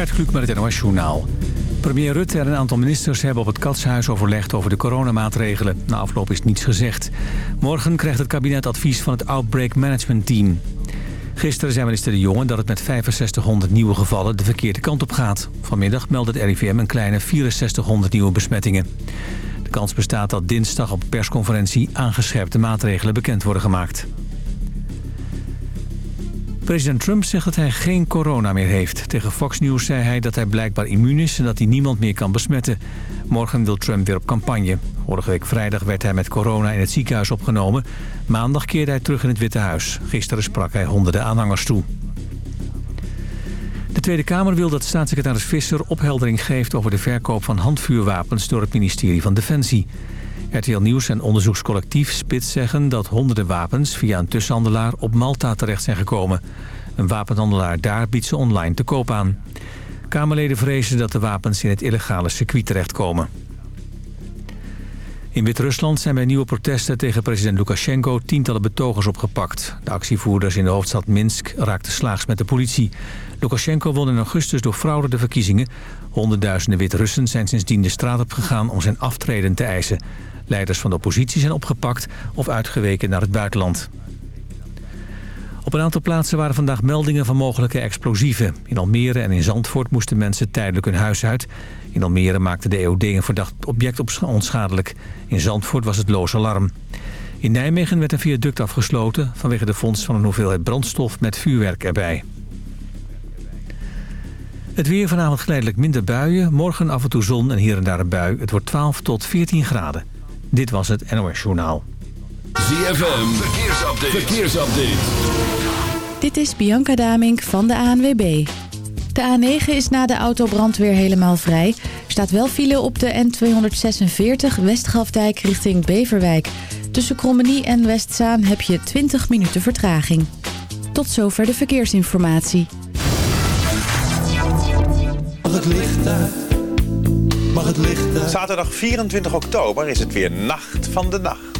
Gert Kluk met het NOS Journaal. Premier Rutte en een aantal ministers hebben op het Katshuis overlegd over de coronamaatregelen. Na afloop is niets gezegd. Morgen krijgt het kabinet advies van het Outbreak Management Team. Gisteren zei minister De Jonge dat het met 6500 nieuwe gevallen de verkeerde kant op gaat. Vanmiddag meldde het RIVM een kleine 6400 nieuwe besmettingen. De kans bestaat dat dinsdag op persconferentie aangescherpte maatregelen bekend worden gemaakt. President Trump zegt dat hij geen corona meer heeft. Tegen Fox News zei hij dat hij blijkbaar immuun is en dat hij niemand meer kan besmetten. Morgen wil Trump weer op campagne. Vorige week vrijdag werd hij met corona in het ziekenhuis opgenomen. Maandag keerde hij terug in het Witte Huis. Gisteren sprak hij honderden aanhangers toe. De Tweede Kamer wil dat staatssecretaris Visser opheldering geeft... over de verkoop van handvuurwapens door het ministerie van Defensie. RTL Nieuws en onderzoekscollectief Spits zeggen dat honderden wapens... via een tussenhandelaar op Malta terecht zijn gekomen. Een wapenhandelaar daar biedt ze online te koop aan. Kamerleden vrezen dat de wapens in het illegale circuit terechtkomen. In Wit-Rusland zijn bij nieuwe protesten tegen president Lukashenko tientallen betogers opgepakt. De actievoerders in de hoofdstad Minsk raakten slaags met de politie. Lukashenko won in augustus door fraude de verkiezingen. Honderdduizenden Wit-Russen zijn sindsdien de straat op gegaan om zijn aftreden te eisen. Leiders van de oppositie zijn opgepakt of uitgeweken naar het buitenland. Op een aantal plaatsen waren vandaag meldingen van mogelijke explosieven. In Almere en in Zandvoort moesten mensen tijdelijk hun huis uit. In Almere maakte de EOD een verdacht object onschadelijk. In Zandvoort was het loos alarm. In Nijmegen werd een viaduct afgesloten... vanwege de vondst van een hoeveelheid brandstof met vuurwerk erbij. Het weer vanavond geleidelijk minder buien. Morgen af en toe zon en hier en daar een bui. Het wordt 12 tot 14 graden. Dit was het NOS Journaal. ZFM, verkeersupdate. verkeersupdate. Dit is Bianca Damink van de ANWB. De A9 is na de autobrand weer helemaal vrij. Er staat wel file op de N246 Westgrafdijk richting Beverwijk. Tussen Krommenie en Westzaan heb je 20 minuten vertraging. Tot zover de verkeersinformatie. Mag het licht uit? Mag het licht uit? Zaterdag 24 oktober is het weer Nacht van de Nacht.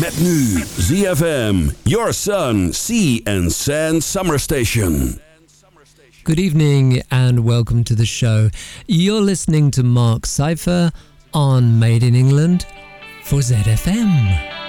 Met nu ZFM, Your Sun, Sea and Sand Summer Station. Good evening and welcome to the show. You're listening to Mark Cypher on Made in England for ZFM.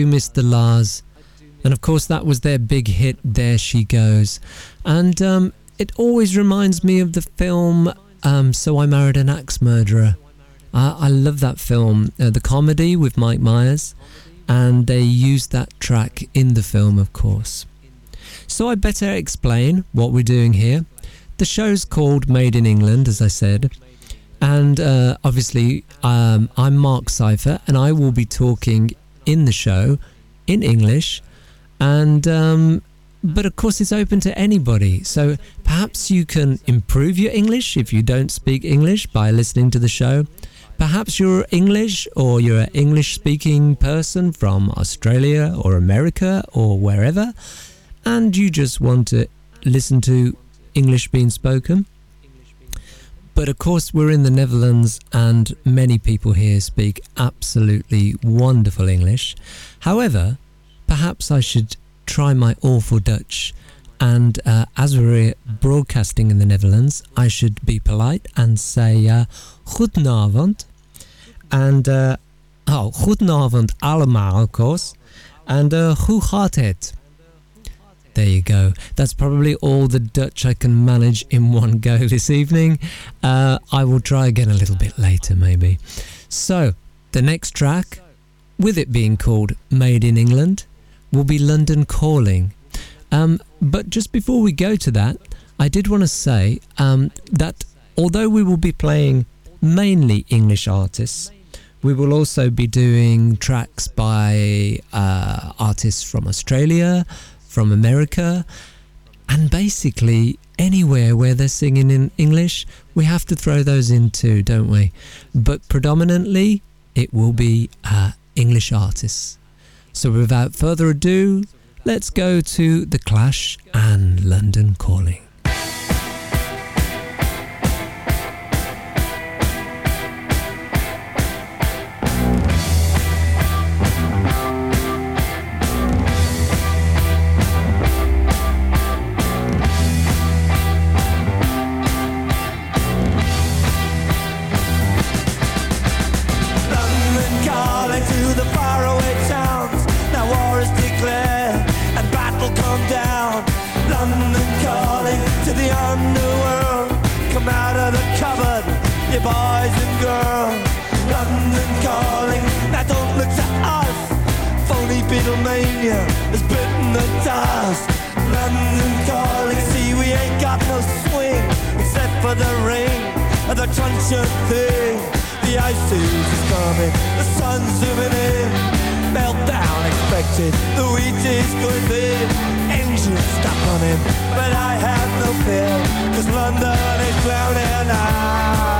Do miss the La's. And of course, that was their big hit, There She Goes. And um, it always reminds me of the film um, So I Married an Axe Murderer. I, I love that film, uh, the comedy with Mike Myers, and they used that track in the film, of course. So I better explain what we're doing here. The show's called Made in England, as I said, and uh, obviously um, I'm Mark Cypher, and I will be talking in the show in English, and um, but of course it's open to anybody. So perhaps you can improve your English if you don't speak English by listening to the show. Perhaps you're English or you're an English speaking person from Australia or America or wherever, and you just want to listen to English being spoken. But of course, we're in the Netherlands, and many people here speak absolutely wonderful English. However, perhaps I should try my awful Dutch. And uh, as we're broadcasting in the Netherlands, I should be polite and say uh, Goedenavond. And, uh, oh, Goedenavond allemaal, of course. And uh, hoe gaat het? There you go. That's probably all the Dutch I can manage in one go this evening. Uh, I will try again a little bit later, maybe. So, the next track, with it being called Made in England, will be London Calling. Um, but just before we go to that, I did want to say um, that although we will be playing mainly English artists, we will also be doing tracks by uh, artists from Australia, from America, and basically anywhere where they're singing in English, we have to throw those in too, don't we? But predominantly, it will be uh, English artists. So without further ado, let's go to The Clash and London Calling. Boys and girls. London calling, now don't look to us. Phony Beatlemania has bitten the dust. London calling, see we ain't got no swing except for the ring of the truncheon thing. The ice is coming, the sun's zooming in. Meltdown expected, the wheat is going thin. Engines stop running, but I have no fear, cause London is drowning. I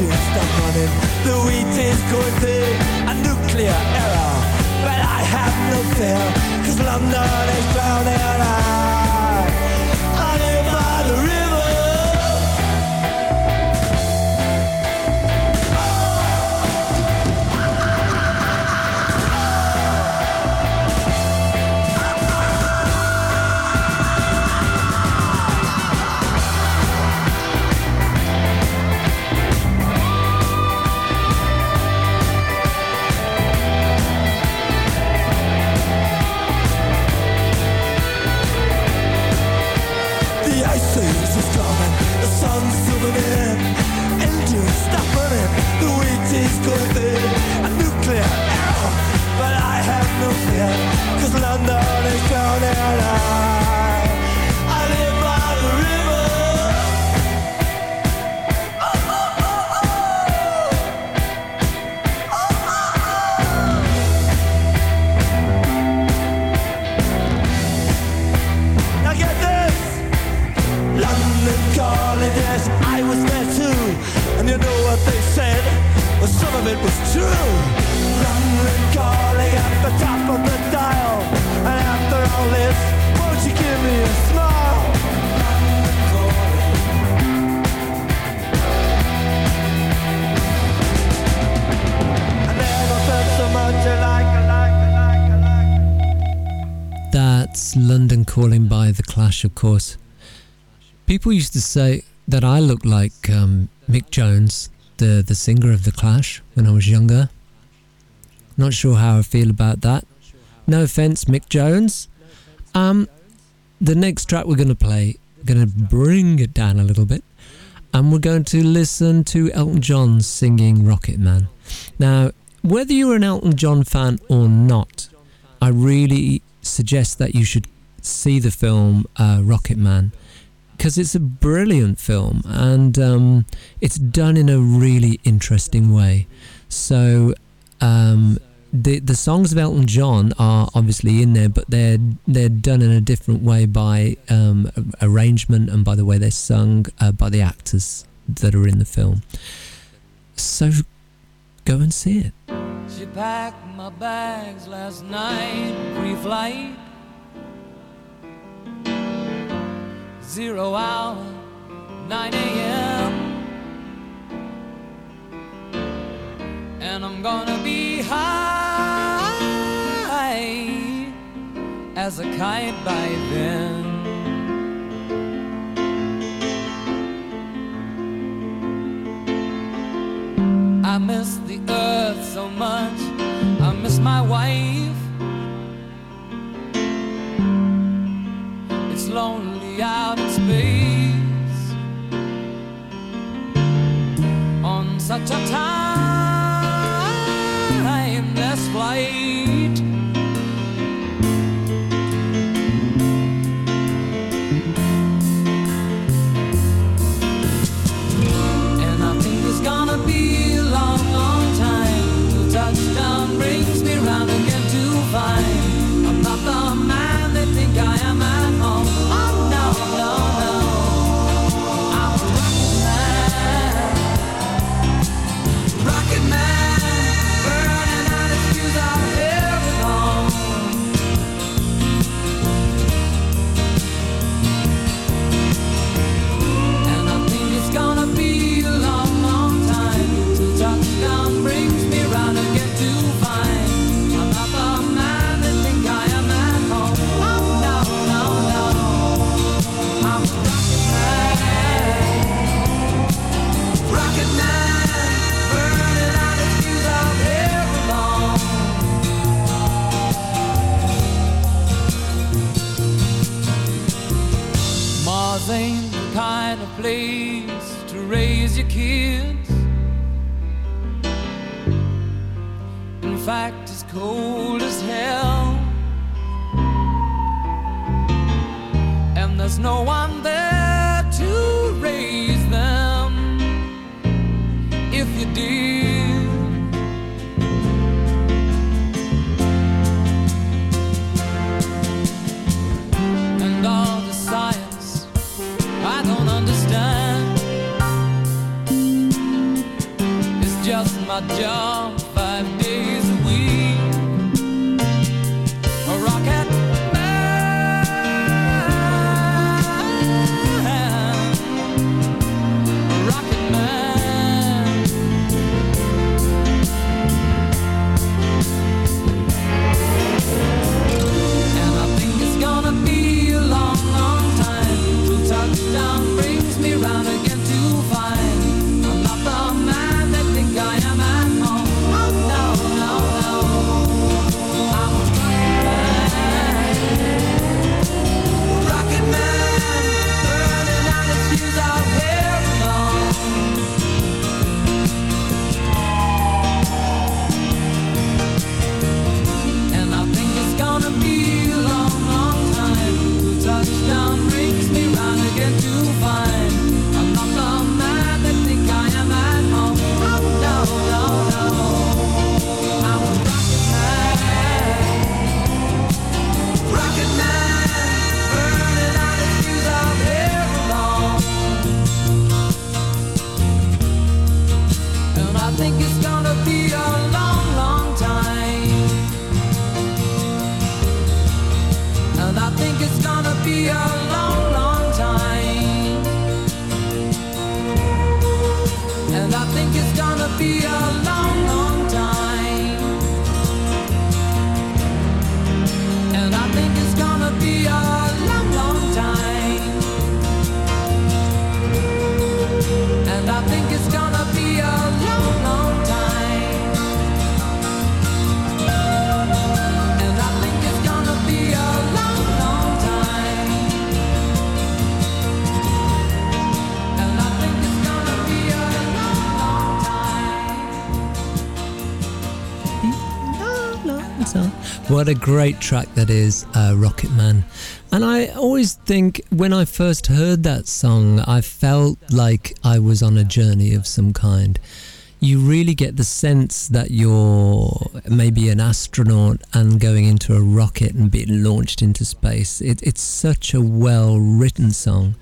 engines stop running, the wheat is going thin, a nuclear error. But I have no fear, cause London is drowning. I, Of course. People used to say that I looked like um, Mick Jones, the, the singer of The Clash, when I was younger. Not sure how I feel about that. No offense, Mick Jones. Um, the next track we're going to play, we're going to bring it down a little bit, and we're going to listen to Elton John singing Rocket Man. Now, whether you're an Elton John fan or not, I really suggest that you should see the film uh, Rocketman because it's a brilliant film and um, it's done in a really interesting way. So um, the the songs of Elton John are obviously in there, but they're they're done in a different way by um, arrangement and by the way they're sung uh, by the actors that are in the film. So go and see it. She packed my bags last night, pre-flight. Zero hour, 9 a.m. And I'm gonna be high as a kite by then. I miss the earth so much. I miss my wife. Lonely out in space on such a timeless flight. Your kids. In fact, it's cold as hell. And there's no one job What a great track that is, uh, Rocket Man. And I always think when I first heard that song, I felt like I was on a journey of some kind. You really get the sense that you're maybe an astronaut and going into a rocket and being launched into space. It, it's such a well written song.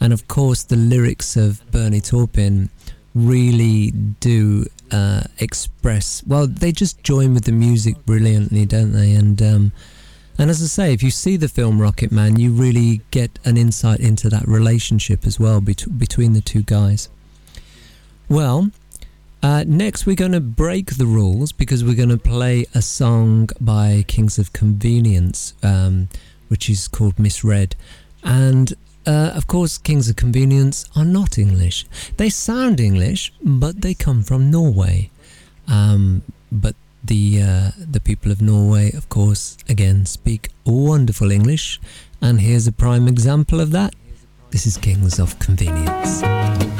And of course, the lyrics of Bernie Taupin really do uh, express. Well, they just join with the music brilliantly, don't they? And um, and as I say, if you see the film Rocketman, you really get an insight into that relationship as well bet- between the two guys. Well, uh, next we're going to break the rules because we're going to play a song by Kings of Convenience, um, which is called Misread. And uh, of course, Kings of Convenience are not English. They sound English, but they come from Norway. Um, but the uh, the people of Norway, of course, again speak wonderful English, and here's a prime example of that. This is Kings of Convenience.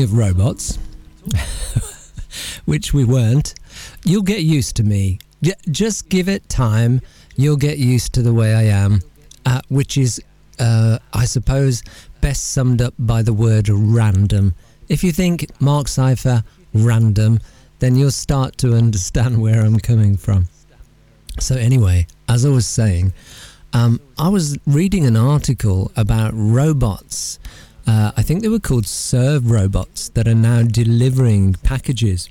Of robots, which we weren't, you'll get used to me. Just give it time. You'll get used to the way I am, uh, which is, uh, I suppose, best summed up by the word random. If you think Mark Cypher random, then you'll start to understand where I'm coming from. So, anyway, as I was saying, um, I was reading an article about robots. Uh, I think they were called serve robots that are now delivering packages,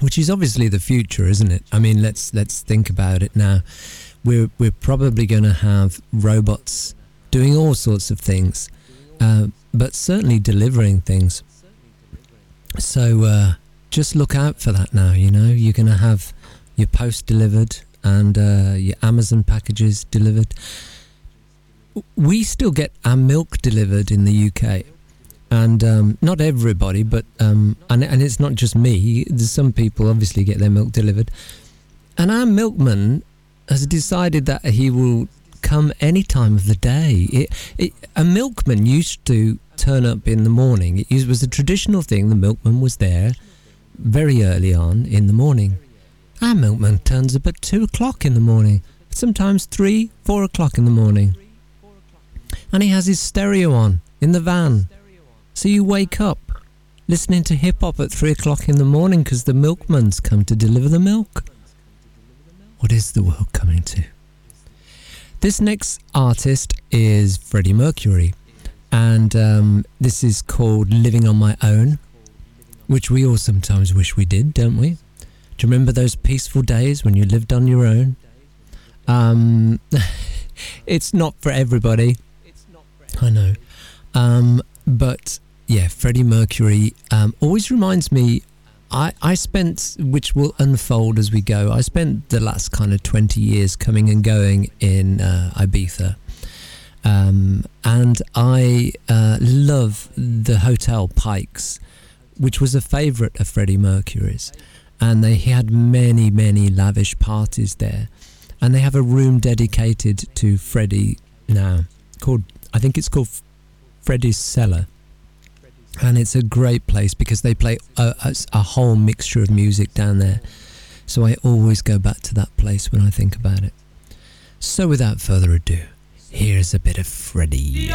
which is obviously the future, isn't it? I mean, let's let's think about it now. We're we're probably going to have robots doing all sorts of things, uh, but certainly delivering things. So uh, just look out for that now. You know, you're going to have your post delivered and uh, your Amazon packages delivered. We still get our milk delivered in the UK, and um, not everybody, but um, and and it's not just me. Some people obviously get their milk delivered, and our milkman has decided that he will come any time of the day. It, it, a milkman used to turn up in the morning. It us- was a traditional thing. The milkman was there very early on in the morning. Our milkman turns up at two o'clock in the morning, sometimes three, four o'clock in the morning. And he has his stereo on in the van. So you wake up listening to hip hop at three o'clock in the morning because the milkman's come to deliver the milk. What is the world coming to? This next artist is Freddie Mercury, and um, this is called Living on My Own, which we all sometimes wish we did, don't we? Do you remember those peaceful days when you lived on your own? Um, it's not for everybody. I know. Um, but yeah, Freddie Mercury um, always reminds me. I, I spent, which will unfold as we go, I spent the last kind of 20 years coming and going in uh, Ibiza. Um, and I uh, love the Hotel Pikes, which was a favourite of Freddie Mercury's. And they he had many, many lavish parties there. And they have a room dedicated to Freddie now, called, I think it's called Freddie's Cellar and it's a great place because they play a, a, a whole mixture of music down there. So I always go back to that place when I think about it. So without further ado, here's a bit of Freddie.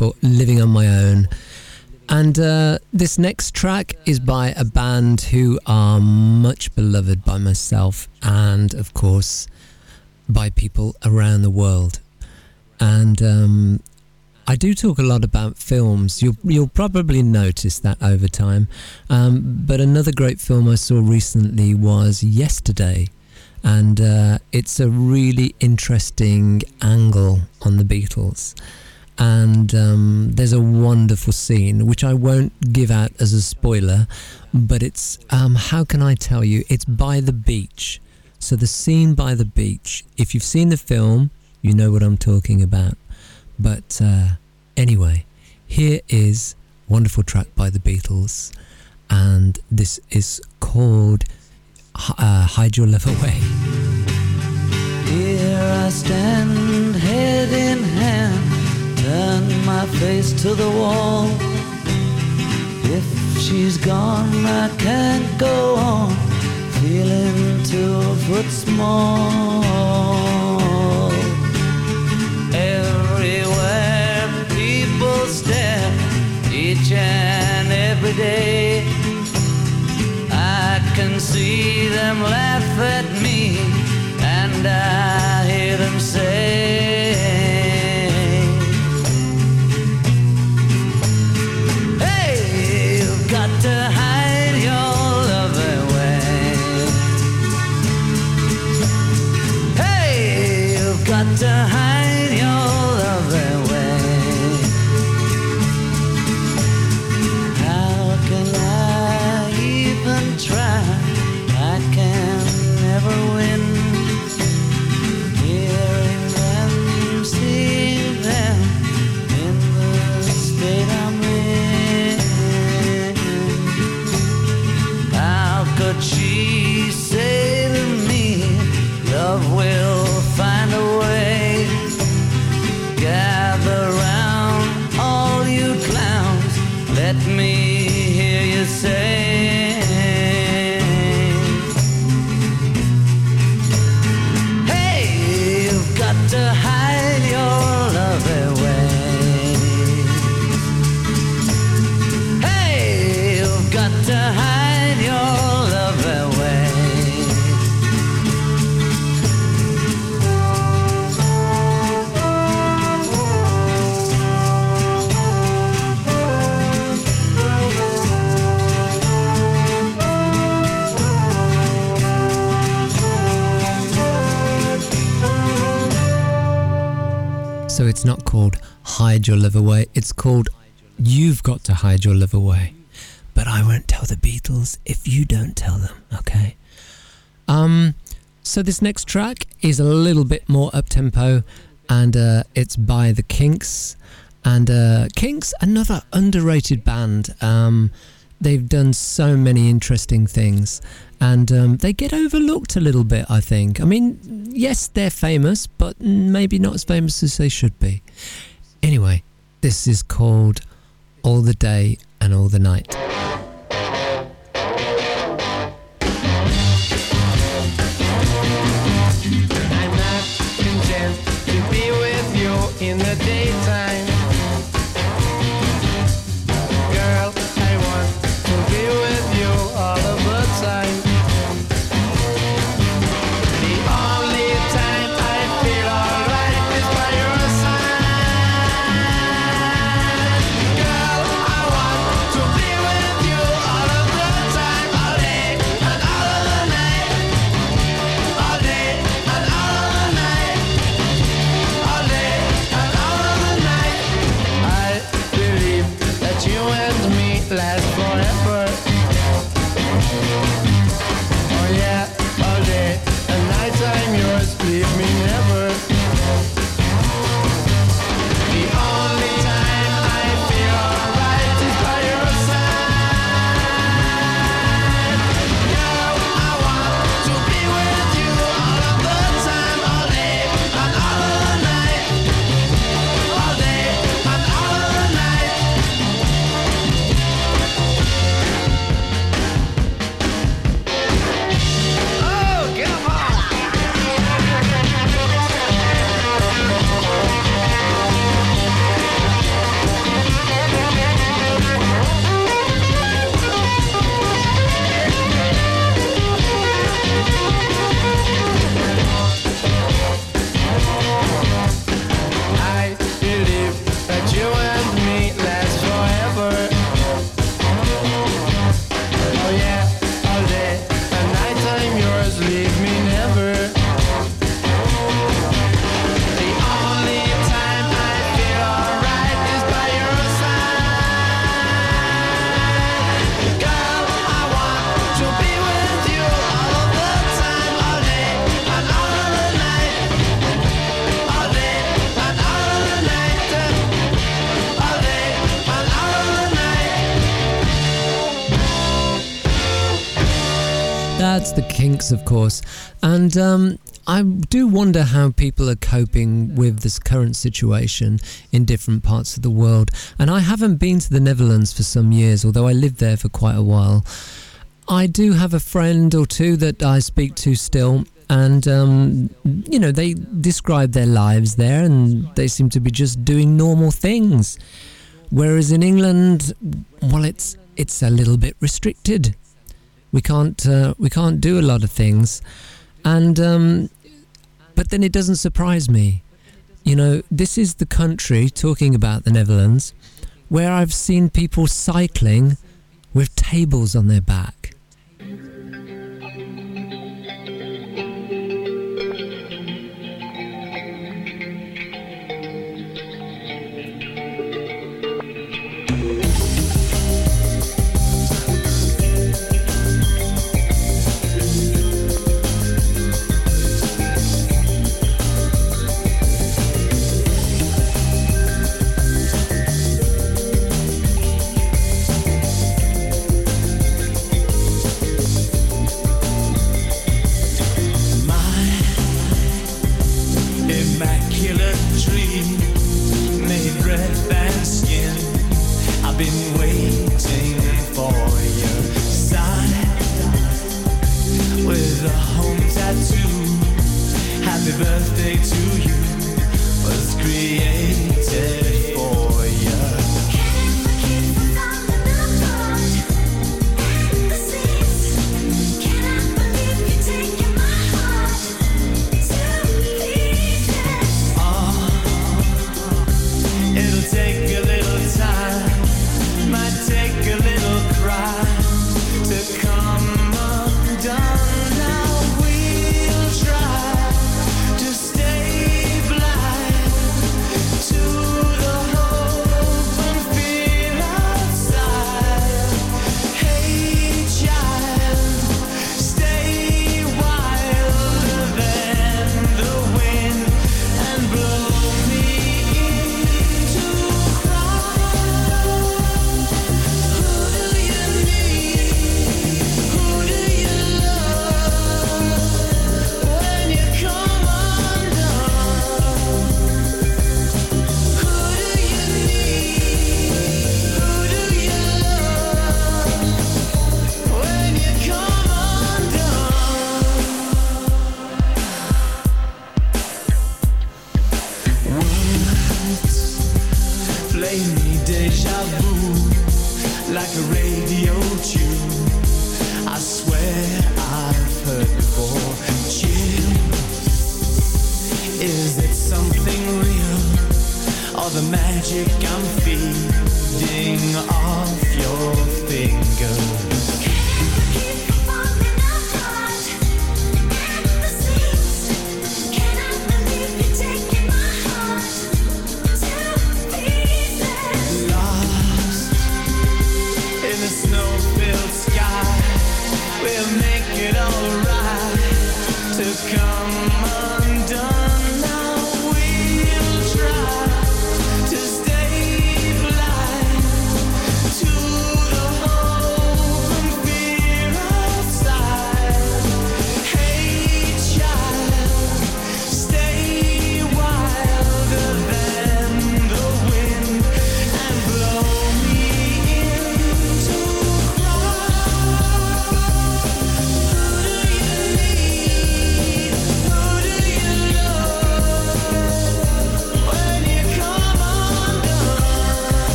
Wonderful. Living on my own. And uh, this next track is by a band who are much beloved by myself and, of course, by people around the world. And um, I do talk a lot about films. You'll, you'll probably notice that over time. Um, but another great film I saw recently was Yesterday. And uh, it's a really interesting angle on the Beatles and um, there's a wonderful scene which I won't give out as a spoiler, but it's um, how can I tell you? It's by the beach. So the scene by the beach. If you've seen the film, you know what I'm talking about. But uh, anyway, here is wonderful track by the Beatles, and this is called uh, "Hide Your Love Away." Here I stand, my face to the wall. If she's gone, I can't go on, feeling two foot small. Everywhere people stare, each and every day. I can see them laugh at me, and I hear them say, let me hear you say. Your Love Away, it's called You've Got to Hide Your Love Away. But I won't tell the Beatles if you don't tell them, okay? Um, so this next track is a little bit more up tempo and uh, it's by the Kinks. And uh, Kinks, another underrated band. Um, they've done so many interesting things and um, they get overlooked a little bit, I think. I mean, yes, they're famous, but maybe not as famous as they should be. Anyway, this is called All the Day and All the Night. Of course. And um, I do wonder how people are coping with this current situation in different parts of the world. And I haven't been to the Netherlands for some years, although I lived there for quite a while. I do have a friend or two that I speak to still, and um, you know they describe their lives there, and they seem to be just doing normal things. Whereas in England, well, it's it's a little bit restricted. We can't uh, we can't do a lot of things, and um, but then it doesn't surprise me. You know, this is the country talking about the Netherlands, where I've seen people cycling with tables on their back.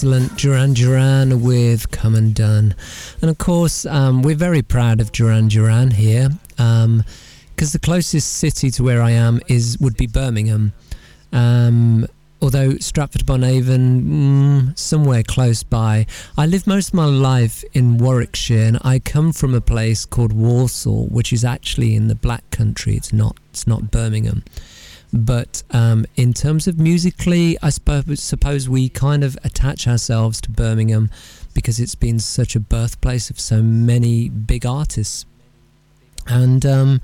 Excellent Duran Duran with Come Undone. And of course, um, we're very proud of Duran Duran here because the closest city to where I am is would be Birmingham. Um, although Stratford upon Avon, mm, somewhere close by. I lived most of my life in Warwickshire, and I come from a place called Walsall, which is actually in the Black Country. It's not. It's not Birmingham. But um, in terms of musically, I suppose, we kind of attach ourselves to Birmingham because it's been such a birthplace of so many big artists. And um,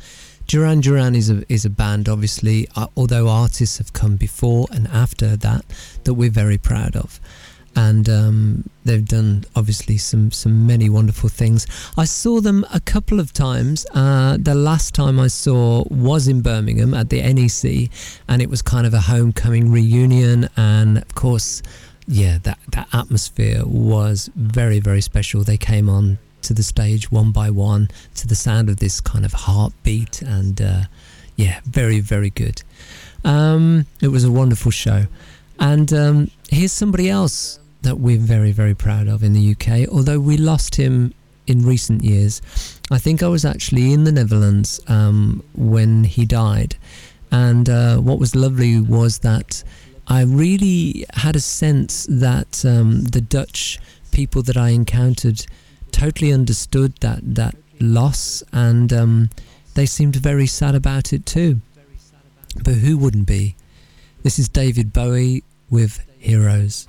Duran Duran is a is a band, obviously, uh, although artists have come before and after that that we're very proud of, and um, they've done obviously some some many wonderful things. I saw them a couple of times. Uh, the last time I saw was in Birmingham at the NEC, and it was kind of a homecoming reunion, and of course. Yeah, that, that atmosphere was very, very special. They came on to the stage one by one to the sound of this kind of heartbeat and uh, yeah very very good um, it was a wonderful show and um, here's somebody else that we're very very proud of in the UK although we lost him in recent years I think I was actually in the Netherlands um, when he died and uh, what was lovely was that I really had a sense that um, the Dutch people that I encountered totally understood that that loss, and um, they seemed very sad about it too. But who wouldn't be? This is David Bowie with Heroes.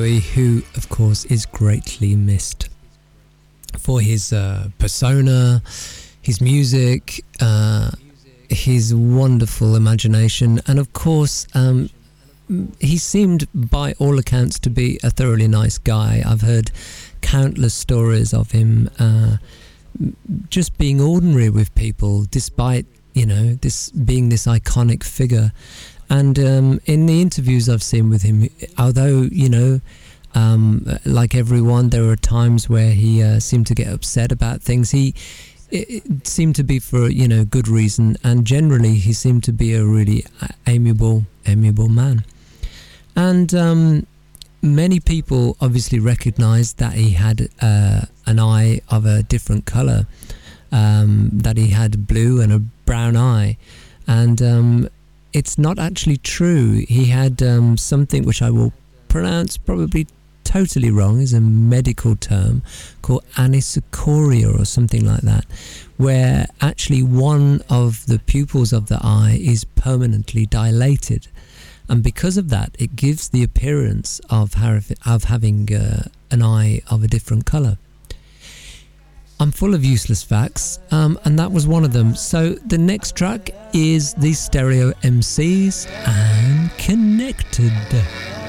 Bowie, who, of course, is greatly missed for his uh, persona, his music, uh, his wonderful imagination, and of course, um, he seemed, by all accounts, to be a thoroughly nice guy. I've heard countless stories of him uh, just being ordinary with people, despite you know this being this iconic figure. And um, in the interviews I've seen with him, although you know, um, like everyone, there were times where he uh, seemed to get upset about things. He it, seemed to be for you know good reason, and generally he seemed to be a really amiable, amiable man. And um, many people obviously recognised that he had uh, an eye of a different colour, um, that he had blue and a brown eye, and um, it's not actually true. He had um, something which I will pronounce probably totally wrong, is a medical term called anisocoria or something like that, where actually one of the pupils of the eye is permanently dilated. And because of that, it gives the appearance of, of having uh, an eye of a different colour. I'm full of useless facts, um, and that was one of them. So the next track is the Stereo MCs and Connected.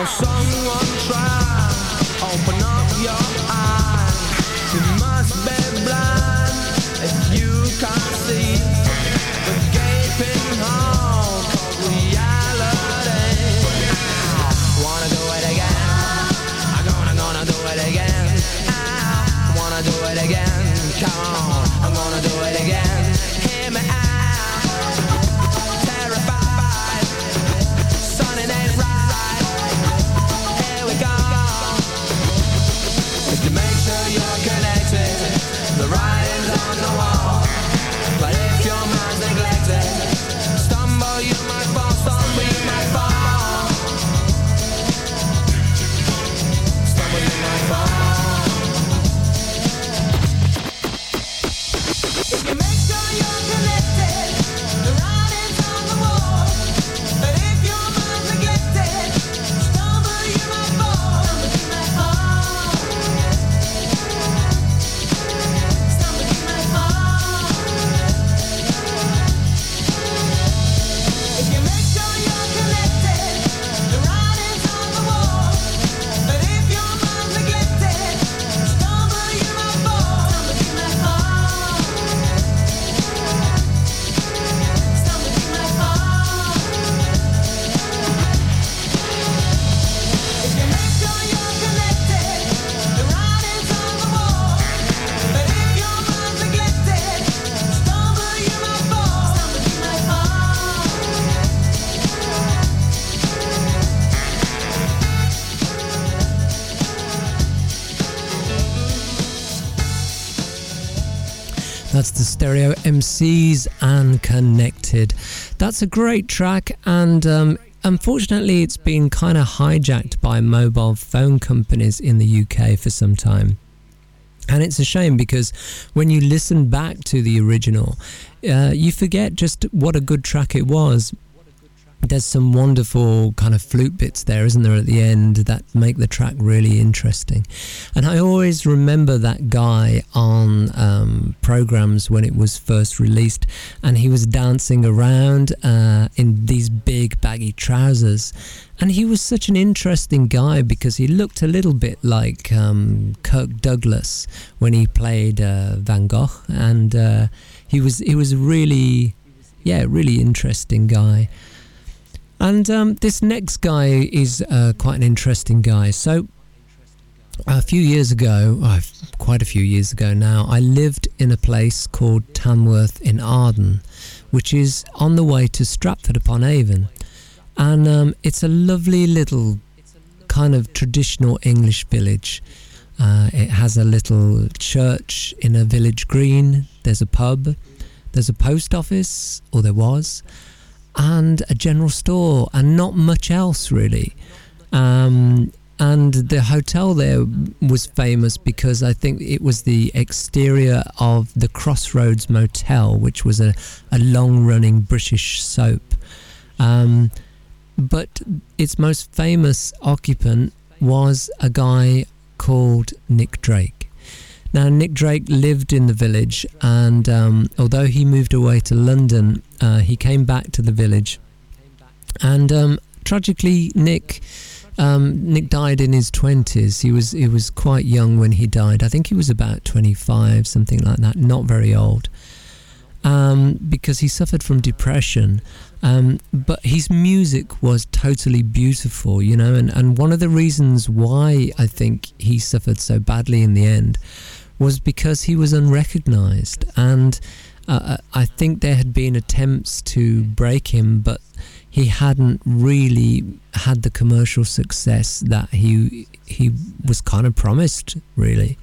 Won't someone That's the Stereo MCs and Connected. That's a great track, and um, unfortunately, it's been kind of hijacked by mobile phone companies in the UK for some time. And it's a shame because when you listen back to the original, uh, you forget just what a good track it was. There's some wonderful kind of flute bits there, isn't there, at the end that make the track really interesting. And I always remember that guy on um, programs when it was first released, and he was dancing around uh, in these big baggy trousers. And he was such an interesting guy because he looked a little bit like um, Kirk Douglas when he played uh, Van Gogh, and uh, he was he was a really, yeah, really interesting guy. And um, this next guy is uh, quite an interesting guy. So, a few years ago, oh, quite a few years ago now, I lived in a place called Tanworth in Arden, which is on the way to Stratford upon Avon. And um, it's a lovely little kind of traditional English village. Uh, it has a little church in a village green, there's a pub, there's a post office, or there was and a general store and not much else really. Um, and the hotel there was famous because I think it was the exterior of the Crossroads Motel, which was a, a long running British soap. Um, but its most famous occupant was a guy called Nick Drake. Now, Nick Drake lived in the village, and um, although he moved away to London, uh, he came back to the village. And um, tragically, Nick um, Nick died in his twenties. He was he was quite young when he died. I think he was about twenty five, something like that. Not very old, um, because he suffered from depression. Um, but his music was totally beautiful, you know, and, and one of the reasons why I think he suffered so badly in the end was because he was unrecognized. And uh, I think there had been attempts to break him, but he hadn't really had the commercial success that he he was kind of promised, really.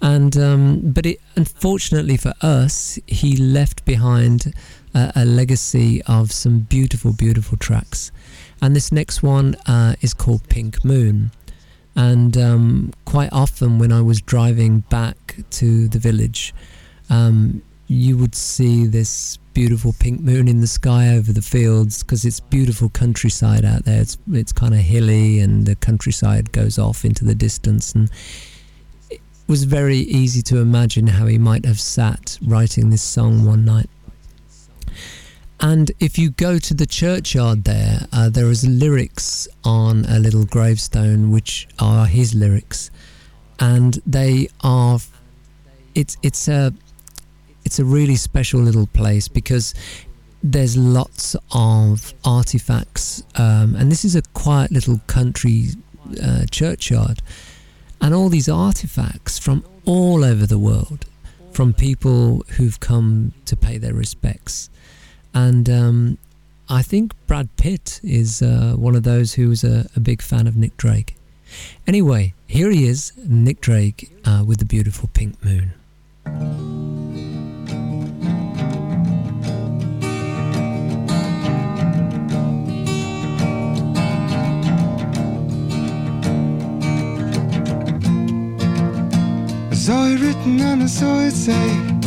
And um, but it, unfortunately for us, he left behind a, a legacy of some beautiful, beautiful tracks. And this next one uh, is called Pink Moon. And um, quite often, when I was driving back to the village, um, you would see this beautiful pink moon in the sky over the fields because it's beautiful countryside out there. It's it's kind of hilly, and the countryside goes off into the distance. And it was very easy to imagine how he might have sat writing this song one night. And if you go to the churchyard there, uh, there is lyrics on a little gravestone, which are his lyrics, and they are. It's it's a it's a really special little place because there's lots of artifacts, um, and this is a quiet little country uh, churchyard, and all these artifacts from all over the world, from people who've come to pay their respects and um, I think Brad Pitt is uh, one of those who's a, a, big fan of Nick Drake. Anyway, here he is, Nick Drake, uh, with the beautiful pink moon. I saw it written and I saw it say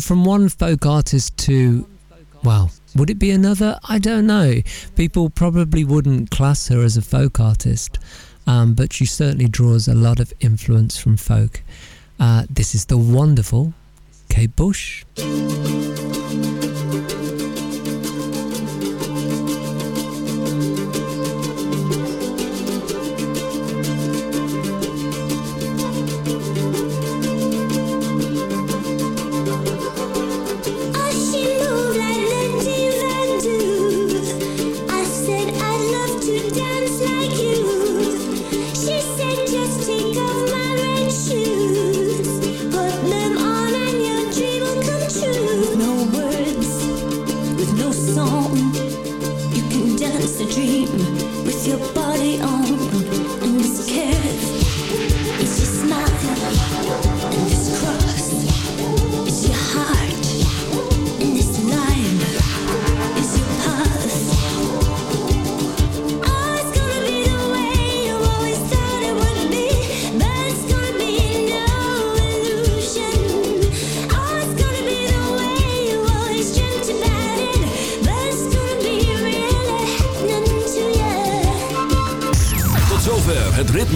And from one folk artist to, well, would it be another? I don't know. People probably wouldn't class her as a folk artist, um, but she certainly draws a lot of influence from folk. Uh, this is the wonderful Kate Bush.